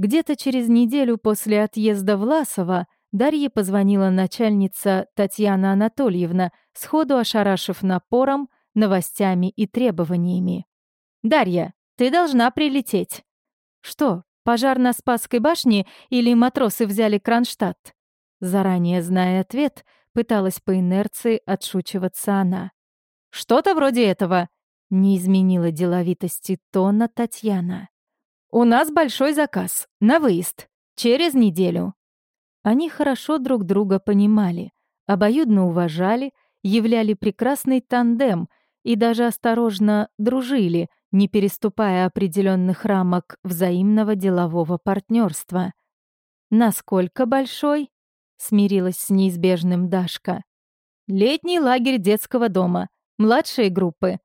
Где-то через неделю после отъезда Власова Дарье позвонила начальница Татьяна Анатольевна, сходу ошарашив напором, новостями и требованиями. «Дарья, ты должна прилететь». «Что, пожар на Спасской башне или матросы взяли Кронштадт?» Заранее зная ответ, пыталась по инерции отшучиваться она. «Что-то вроде этого», — не изменила деловитости тона Татьяна. «У нас большой заказ. На выезд. Через неделю». Они хорошо друг друга понимали, обоюдно уважали, являли прекрасный тандем и даже осторожно дружили, не переступая определенных рамок взаимного делового партнерства. «Насколько большой?» — смирилась с неизбежным Дашка. «Летний лагерь детского дома, младшие группы».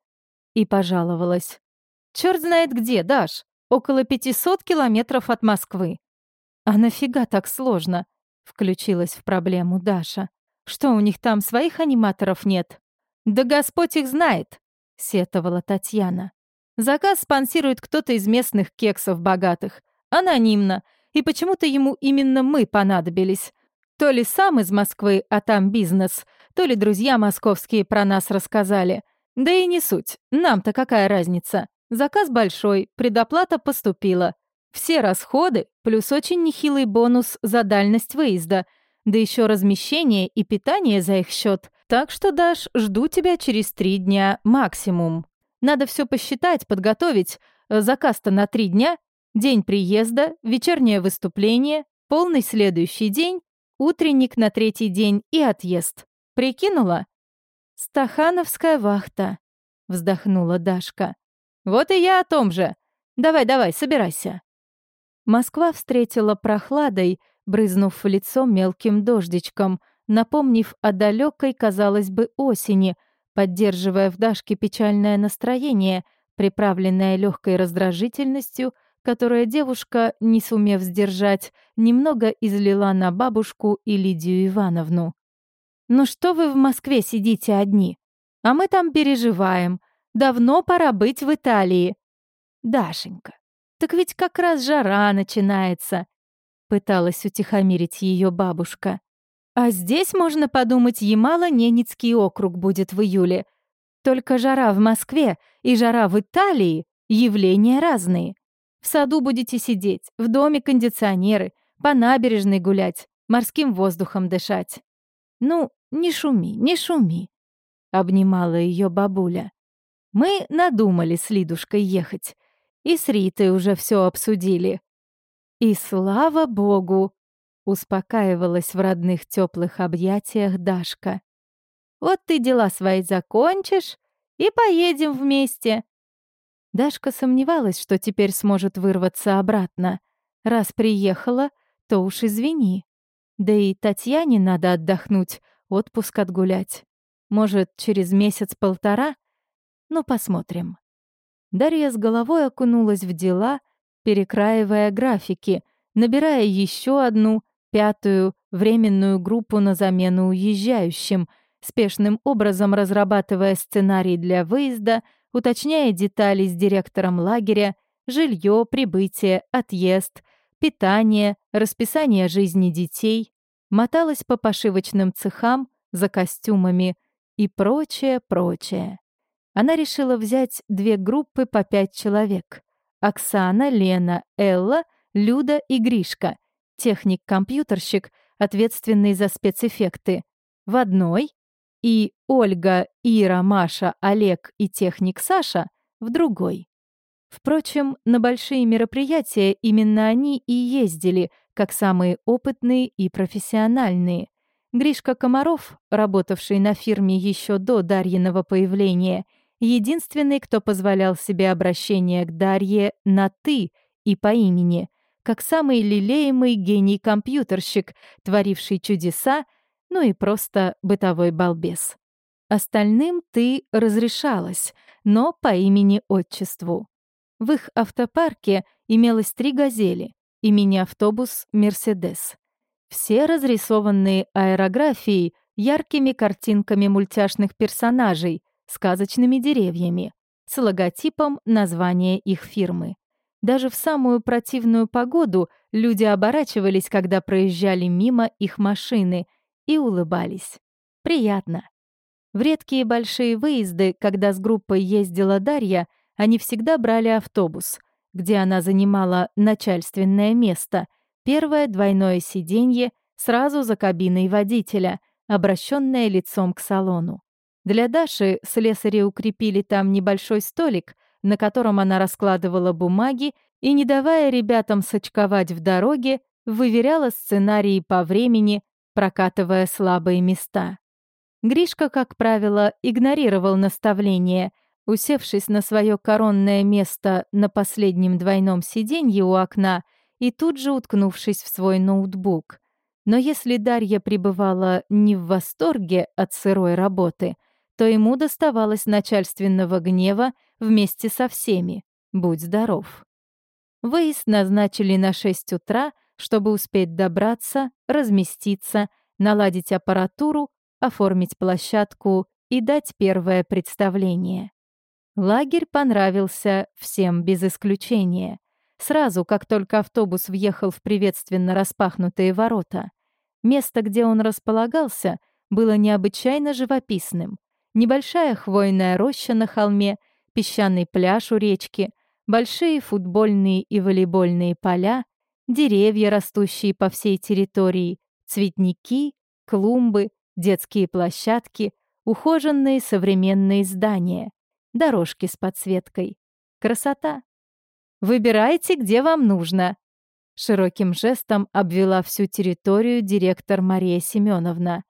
И пожаловалась. «Чёрт знает где, Даш около 500 километров от Москвы. А нафига так сложно? Включилась в проблему Даша. Что, у них там своих аниматоров нет? Да Господь их знает, сетовала Татьяна. Заказ спонсирует кто-то из местных кексов богатых. Анонимно. И почему-то ему именно мы понадобились. То ли сам из Москвы, а там бизнес, то ли друзья московские про нас рассказали. Да и не суть. Нам-то какая разница? Заказ большой, предоплата поступила. Все расходы, плюс очень нехилый бонус за дальность выезда, да еще размещение и питание за их счет. Так что, Даш, жду тебя через три дня максимум. Надо все посчитать, подготовить. Заказ-то на три дня. День приезда, вечернее выступление, полный следующий день, утренник на третий день и отъезд. Прикинула? «Стахановская вахта», — вздохнула Дашка. «Вот и я о том же. Давай-давай, собирайся». Москва встретила прохладой, брызнув в лицо мелким дождичком, напомнив о далекой, казалось бы, осени, поддерживая в Дашке печальное настроение, приправленное легкой раздражительностью, которое девушка, не сумев сдержать, немного излила на бабушку и Лидию Ивановну. «Ну что вы в Москве сидите одни? А мы там переживаем. Давно пора быть в Италии. Дашенька, так ведь как раз жара начинается. Пыталась утихомирить ее бабушка. А здесь, можно подумать, Ямало-Ненецкий округ будет в июле. Только жара в Москве и жара в Италии — явления разные. В саду будете сидеть, в доме кондиционеры, по набережной гулять, морским воздухом дышать. Ну, не шуми, не шуми, — обнимала ее бабуля. Мы надумали с Лидушкой ехать. И с Ритой уже все обсудили. И слава богу, успокаивалась в родных теплых объятиях Дашка. Вот ты дела свои закончишь и поедем вместе. Дашка сомневалась, что теперь сможет вырваться обратно. Раз приехала, то уж извини. Да и Татьяне надо отдохнуть, отпуск отгулять. Может, через месяц-полтора ну, посмотрим. Дарья с головой окунулась в дела, перекраивая графики, набирая еще одну, пятую, временную группу на замену уезжающим, спешным образом разрабатывая сценарий для выезда, уточняя детали с директором лагеря, жилье, прибытие, отъезд, питание, расписание жизни детей, моталась по пошивочным цехам за костюмами и прочее, прочее она решила взять две группы по пять человек. Оксана, Лена, Элла, Люда и Гришка, техник-компьютерщик, ответственный за спецэффекты, в одной, и Ольга, Ира, Маша, Олег и техник Саша в другой. Впрочем, на большие мероприятия именно они и ездили, как самые опытные и профессиональные. Гришка Комаров, работавший на фирме еще до Дарьиного появления, единственный, кто позволял себе обращение к Дарье на «ты» и по имени, как самый лелеемый гений-компьютерщик, творивший чудеса, ну и просто бытовой балбес. Остальным «ты» разрешалось, но по имени-отчеству. В их автопарке имелось три «Газели» и мини-автобус «Мерседес». Все разрисованные аэрографией, яркими картинками мультяшных персонажей — сказочными деревьями, с логотипом названия их фирмы. Даже в самую противную погоду люди оборачивались, когда проезжали мимо их машины, и улыбались. Приятно. В редкие большие выезды, когда с группой ездила Дарья, они всегда брали автобус, где она занимала начальственное место, первое двойное сиденье сразу за кабиной водителя, обращенное лицом к салону. Для Даши слесари укрепили там небольшой столик, на котором она раскладывала бумаги и, не давая ребятам сочковать в дороге, выверяла сценарии по времени, прокатывая слабые места. Гришка, как правило, игнорировал наставления, усевшись на свое коронное место на последнем двойном сиденье у окна и тут же уткнувшись в свой ноутбук. Но если Дарья пребывала не в восторге от сырой работы, то ему доставалось начальственного гнева вместе со всеми. Будь здоров. Выезд назначили на 6 утра, чтобы успеть добраться, разместиться, наладить аппаратуру оформить площадку и дать первое представление. Лагерь понравился всем без исключения. Сразу, как только автобус въехал в приветственно распахнутые ворота. Место, где он располагался, было необычайно живописным. Небольшая хвойная роща на холме, песчаный пляж у речки, большие футбольные и волейбольные поля, деревья, растущие по всей территории, цветники, клумбы, детские площадки, ухоженные современные здания, дорожки с подсветкой. Красота. Выбирайте, где вам нужно. Широким жестом обвела всю территорию директор Мария Семеновна.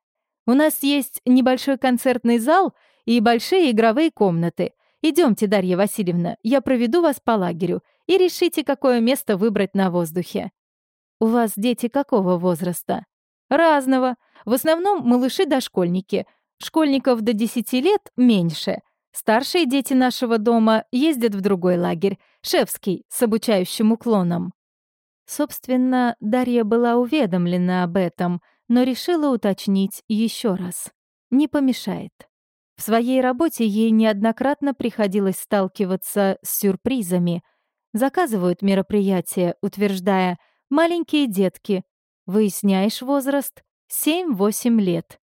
У нас есть небольшой концертный зал и большие игровые комнаты. Идемте, Дарья Васильевна, я проведу вас по лагерю и решите, какое место выбрать на воздухе. У вас дети какого возраста? Разного. В основном малыши-дошкольники. Школьников до 10 лет меньше. Старшие дети нашего дома ездят в другой лагерь, Шевский, с обучающим уклоном. Собственно, Дарья была уведомлена об этом, но решила уточнить еще раз. Не помешает. В своей работе ей неоднократно приходилось сталкиваться с сюрпризами. Заказывают мероприятия, утверждая «маленькие детки». Выясняешь возраст, Семь-восемь лет.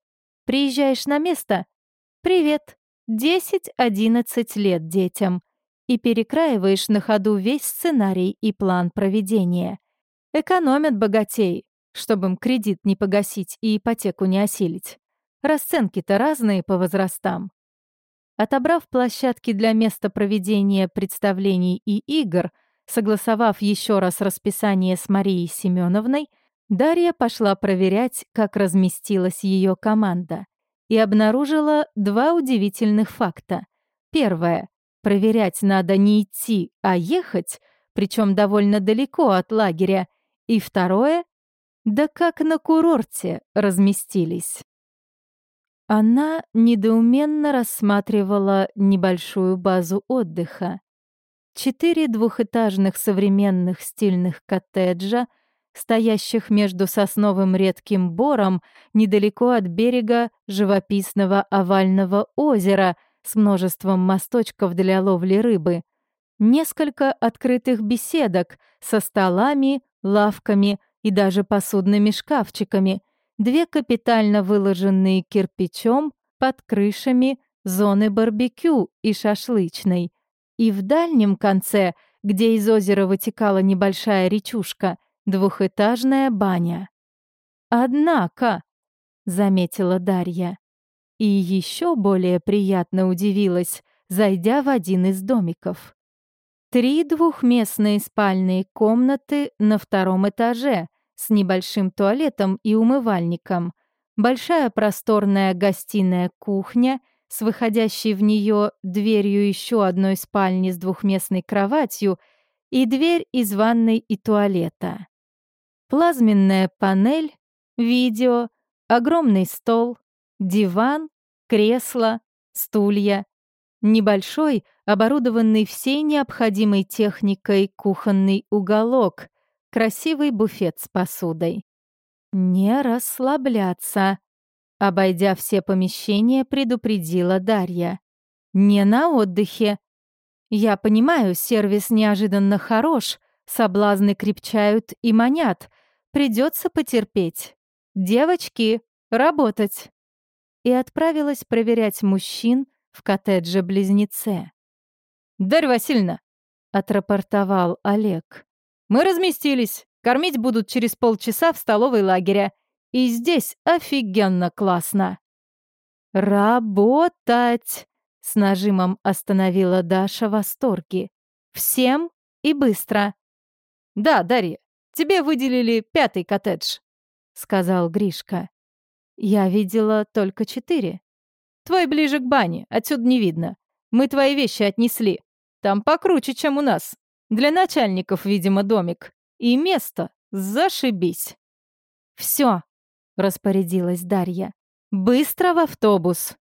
Приезжаешь на место? Привет. Десять-одиннадцать лет детям. И перекраиваешь на ходу весь сценарий и план проведения. Экономят богатей, чтобы им кредит не погасить и ипотеку не осилить. Расценки-то разные по возрастам. Отобрав площадки для места проведения представлений и игр, согласовав еще раз расписание с Марией Семеновной, Дарья пошла проверять, как разместилась ее команда, и обнаружила два удивительных факта. Первое. Проверять надо не идти, а ехать, причем довольно далеко от лагеря. И второе. Да как на курорте разместились. Она недоуменно рассматривала небольшую базу отдыха. Четыре двухэтажных современных стильных коттеджа — стоящих между сосновым редким бором недалеко от берега живописного овального озера с множеством мосточков для ловли рыбы, несколько открытых беседок со столами, лавками и даже посудными шкафчиками, две капитально выложенные кирпичом под крышами зоны барбекю и шашлычной, и в дальнем конце, где из озера вытекала небольшая речушка — Двухэтажная баня. «Однако», — заметила Дарья, и еще более приятно удивилась, зайдя в один из домиков. Три двухместные спальные комнаты на втором этаже с небольшим туалетом и умывальником, большая просторная гостиная кухня с выходящей в нее дверью еще одной спальни с двухместной кроватью и дверь из ванной и туалета. Плазменная панель, видео, огромный стол, диван, кресло, стулья, небольшой, оборудованный всей необходимой техникой кухонный уголок, красивый буфет с посудой. Не расслабляться. Обойдя все помещения, предупредила Дарья. Не на отдыхе. Я понимаю, сервис неожиданно хорош — Соблазны крепчают и манят. Придется потерпеть. Девочки, работать!» И отправилась проверять мужчин в коттедже-близнеце. «Дарья Васильевна!» — отрапортовал Олег. «Мы разместились. Кормить будут через полчаса в столовой лагеря. И здесь офигенно классно!» «Работать!» — с нажимом остановила Даша восторги. «Всем и быстро!» «Да, Дарья, тебе выделили пятый коттедж», — сказал Гришка. «Я видела только четыре». «Твой ближе к бане, отсюда не видно. Мы твои вещи отнесли. Там покруче, чем у нас. Для начальников, видимо, домик. И место зашибись». «Всё», — распорядилась Дарья. «Быстро в автобус!»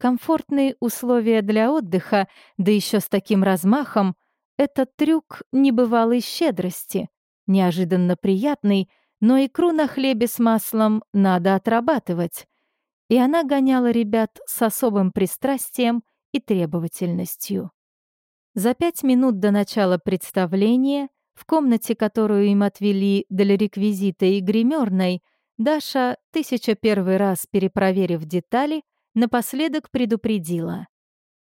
Комфортные условия для отдыха, да еще с таким размахом, этот трюк небывалой щедрости, неожиданно приятный, но икру на хлебе с маслом надо отрабатывать. И она гоняла ребят с особым пристрастием и требовательностью. За пять минут до начала представления в комнате, которую им отвели для реквизита и гримерной, Даша, тысяча первый раз перепроверив детали, напоследок предупредила.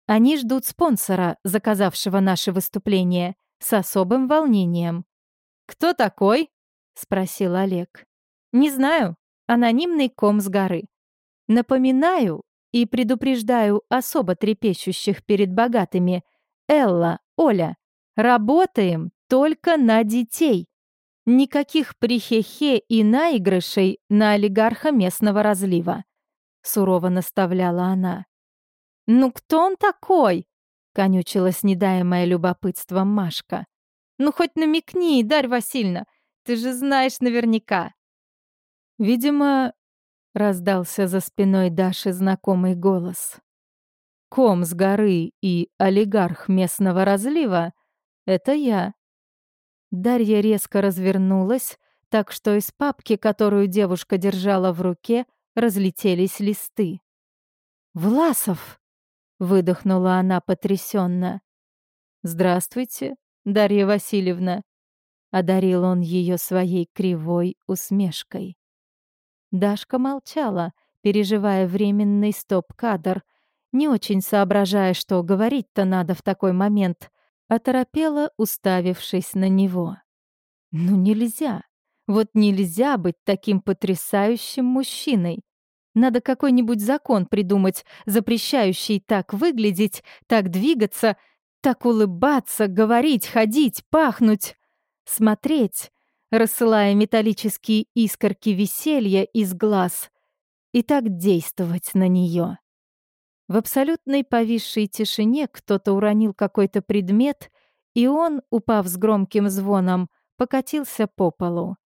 Они ждут спонсора, заказавшего наше выступление, с особым волнением. «Кто такой?» — спросил Олег. «Не знаю. Анонимный ком с горы. Напоминаю и предупреждаю особо трепещущих перед богатыми. Элла, Оля, работаем только на детей. Никаких прихехе и наигрышей на олигарха местного разлива», — сурово наставляла она. «Ну кто он такой?» — конючилась недаемое любопытством Машка. «Ну хоть намекни, Дарь Васильевна, ты же знаешь наверняка». «Видимо...» — раздался за спиной Даши знакомый голос. «Ком с горы и олигарх местного разлива — это я». Дарья резко развернулась, так что из папки, которую девушка держала в руке, разлетелись листы. «Власов!» выдохнула она потрясенно. Здравствуйте, Дарья Васильевна, одарил он ее своей кривой усмешкой. Дашка молчала, переживая временный стоп-кадр, не очень соображая, что говорить-то надо в такой момент, оторопела, уставившись на него. Ну нельзя. Вот нельзя быть таким потрясающим мужчиной. Надо какой-нибудь закон придумать, запрещающий так выглядеть, так двигаться, так улыбаться, говорить, ходить, пахнуть, смотреть, рассылая металлические искорки веселья из глаз, и так действовать на нее. В абсолютной повисшей тишине кто-то уронил какой-то предмет, и он, упав с громким звоном, покатился по полу.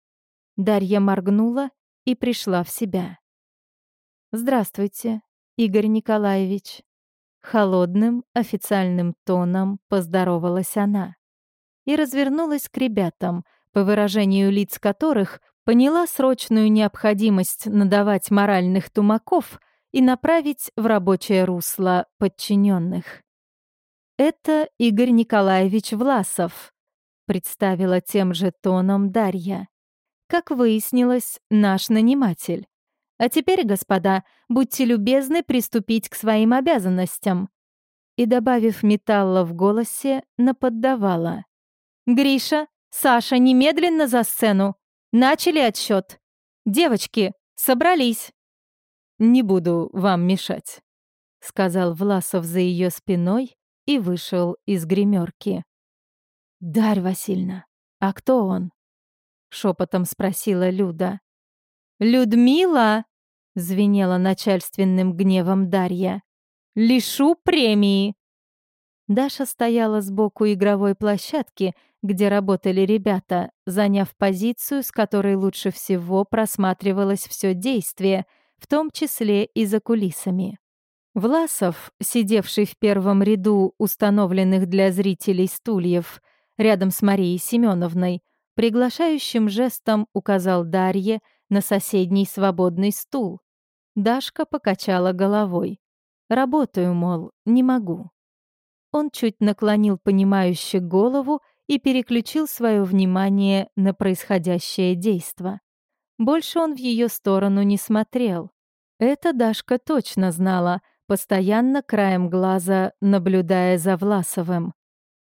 Дарья моргнула и пришла в себя. «Здравствуйте, Игорь Николаевич». Холодным, официальным тоном поздоровалась она. И развернулась к ребятам, по выражению лиц которых поняла срочную необходимость надавать моральных тумаков и направить в рабочее русло подчиненных. «Это Игорь Николаевич Власов», — представила тем же тоном Дарья. «Как выяснилось, наш наниматель. А теперь, господа, будьте любезны приступить к своим обязанностям». И, добавив металла в голосе, наподдавала. «Гриша, Саша, немедленно за сцену! Начали отсчет! Девочки, собрались!» «Не буду вам мешать», — сказал Власов за ее спиной и вышел из гримерки. «Дарь Васильевна, а кто он?» — шепотом спросила Люда. «Людмила!» — звенела начальственным гневом Дарья. «Лишу премии!» Даша стояла сбоку игровой площадки, где работали ребята, заняв позицию, с которой лучше всего просматривалось все действие, в том числе и за кулисами. Власов, сидевший в первом ряду установленных для зрителей стульев, рядом с Марией Семеновной, приглашающим жестом указал Дарье на соседний свободный стул. Дашка покачала головой. «Работаю, мол, не могу». Он чуть наклонил понимающе голову и переключил свое внимание на происходящее действо. Больше он в ее сторону не смотрел. Это Дашка точно знала, постоянно краем глаза наблюдая за Власовым.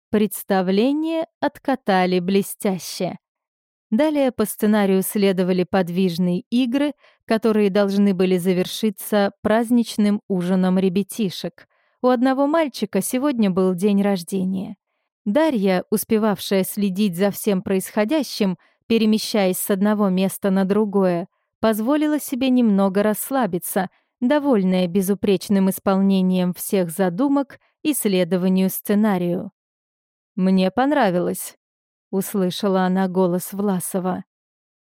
Представление откатали блестяще. Далее по сценарию следовали подвижные игры, которые должны были завершиться праздничным ужином ребятишек. У одного мальчика сегодня был день рождения. Дарья, успевавшая следить за всем происходящим, перемещаясь с одного места на другое, позволила себе немного расслабиться, довольная безупречным исполнением всех задумок и следованию сценарию. «Мне понравилось», — услышала она голос Власова.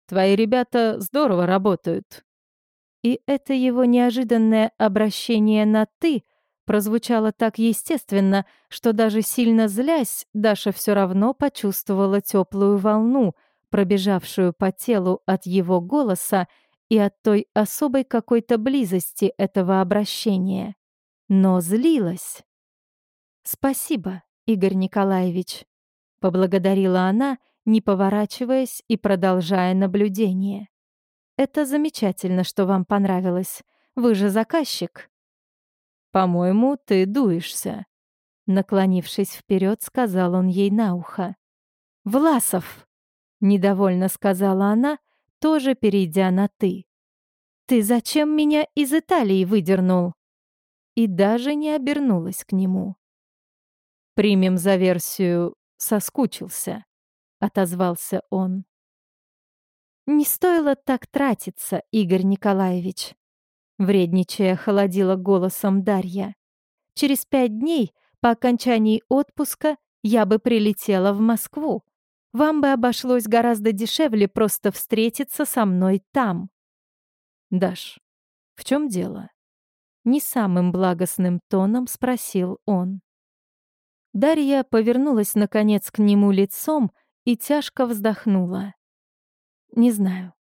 «Твои ребята здорово работают». И это его неожиданное обращение на «ты» прозвучало так естественно, что даже сильно злясь, Даша все равно почувствовала теплую волну, пробежавшую по телу от его голоса и от той особой какой-то близости этого обращения. Но злилась. «Спасибо», Игорь Николаевич», — поблагодарила она, не поворачиваясь и продолжая наблюдение. «Это замечательно, что вам понравилось. Вы же заказчик». «По-моему, ты дуешься», — наклонившись вперед, сказал он ей на ухо. «Власов!» — недовольно сказала она, тоже перейдя на «ты». «Ты зачем меня из Италии выдернул?» И даже не обернулась к нему. Примем за версию «соскучился», — отозвался он. «Не стоило так тратиться, Игорь Николаевич», — вредничая холодила голосом Дарья. «Через пять дней, по окончании отпуска, я бы прилетела в Москву. Вам бы обошлось гораздо дешевле просто встретиться со мной там». «Даш, в чем дело?» Не самым благостным тоном спросил он. Дарья повернулась, наконец, к нему лицом и тяжко вздохнула. «Не знаю.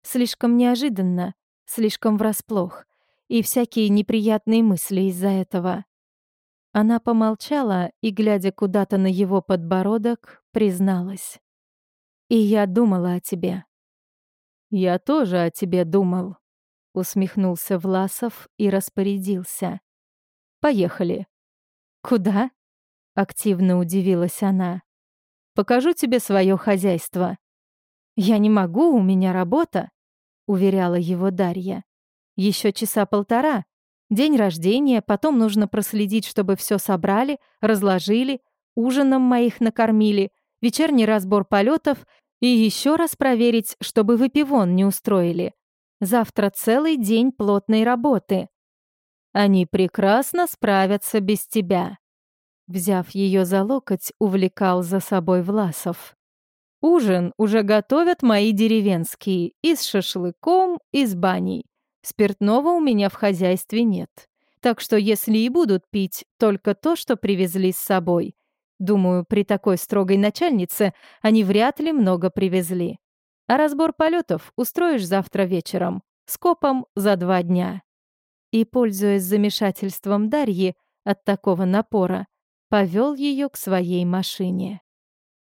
Слишком неожиданно, слишком врасплох, и всякие неприятные мысли из-за этого». Она помолчала и, глядя куда-то на его подбородок, призналась. «И я думала о тебе». «Я тоже о тебе думал», — усмехнулся Власов и распорядился. «Поехали». «Куда?» Активно удивилась она. «Покажу тебе свое хозяйство». «Я не могу, у меня работа», — уверяла его Дарья. Еще часа полтора. День рождения, потом нужно проследить, чтобы все собрали, разложили, ужином моих накормили, вечерний разбор полетов и еще раз проверить, чтобы выпивон не устроили. Завтра целый день плотной работы. Они прекрасно справятся без тебя. Взяв ее за локоть, увлекал за собой Власов. «Ужин уже готовят мои деревенские, и с шашлыком, и с баней. Спиртного у меня в хозяйстве нет. Так что если и будут пить, только то, что привезли с собой. Думаю, при такой строгой начальнице они вряд ли много привезли. А разбор полетов устроишь завтра вечером, скопом за два дня». И, пользуясь замешательством Дарьи от такого напора, повел ее к своей машине.